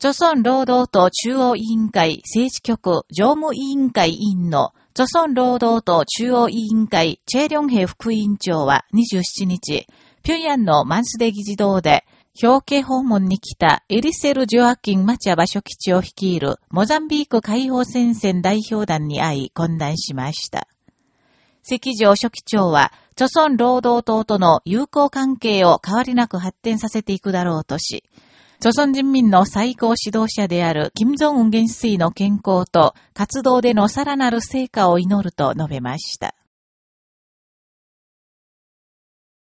朝鮮労働党中央委員会政治局常務委員会委員の朝鮮労働党中央委員会チェ・リョンヘ副委員長は27日、平壌のマンスデ議事堂で、表敬訪問に来たエリセル・ジョアキン・マチャバ書記長率いるモザンビーク解放戦線代表団に会い懇談しました。赤城書記長は、朝鮮労働党との友好関係を変わりなく発展させていくだろうとし、朝鮮人民の最高指導者である金正恩元帥の健康と活動でのさらなる成果を祈ると述べました。